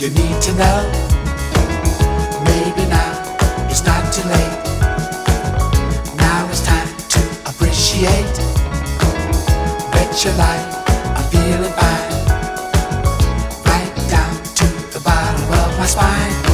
you need to know. Maybe now it's not too late. Now it's time to appreciate. Bet your life, I'm feeling fine. Right down to the bottom of my spine.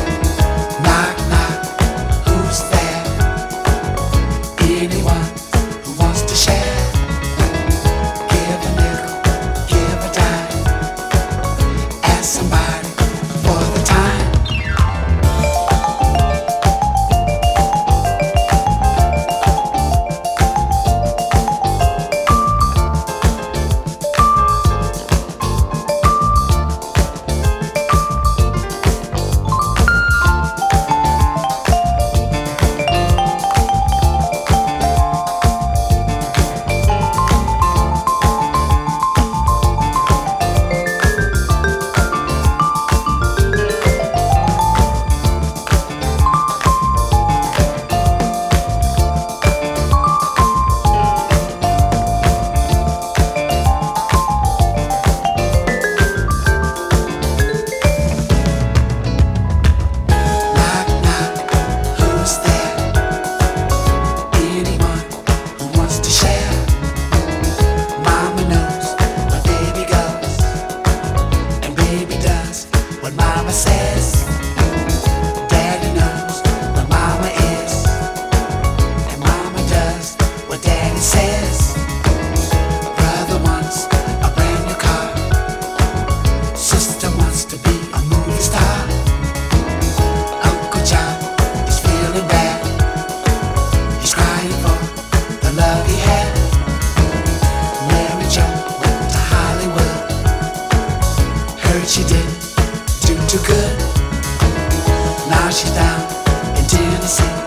Wash you down into the sea.